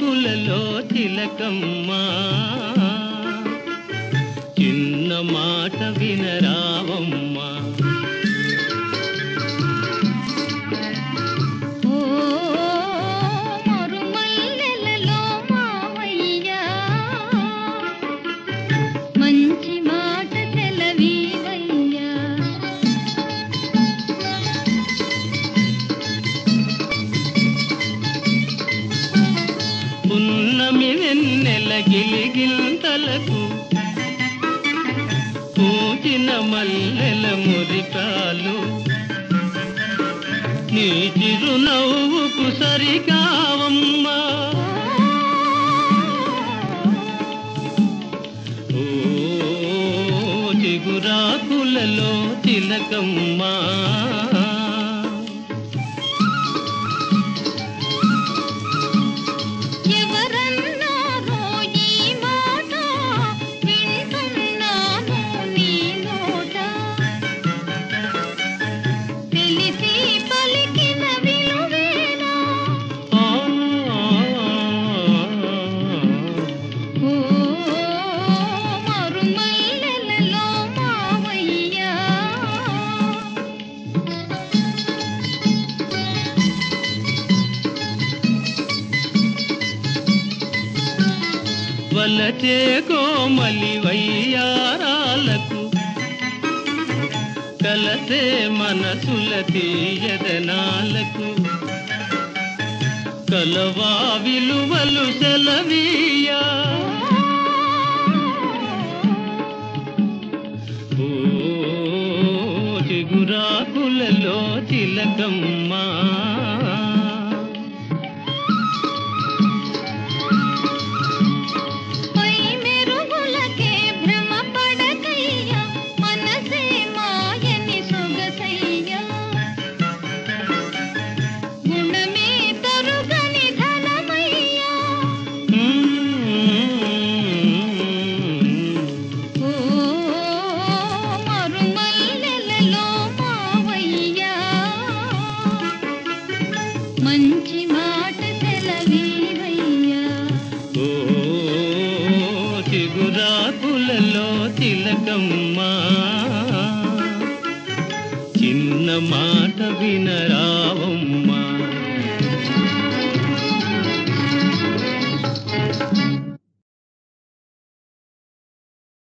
చిగురాకులలో తిలకమ్మ. చిన్న మాట వినరావమ్మా. పున్నమి వెన్నెల గిలిగింతలకు పూచిన మల్లెల మురికాలు. నీ చిరునవ్వుకు సరికావమ్మా. ఓ చిగురాకులలో తిలకమ్మా. వలచే కోమలి వయ్యారాలకు కలసే మనసుల తీయదనాలకు కలవా విలువలు సెలవీయా? ఓ చిగురాకులలో తిలకమ్మా మంచి మాట తెలవీవయ్యా. ఓ చిగురాకులలో తిలకమ్మా చిన్న మాట వినరావమ్మా.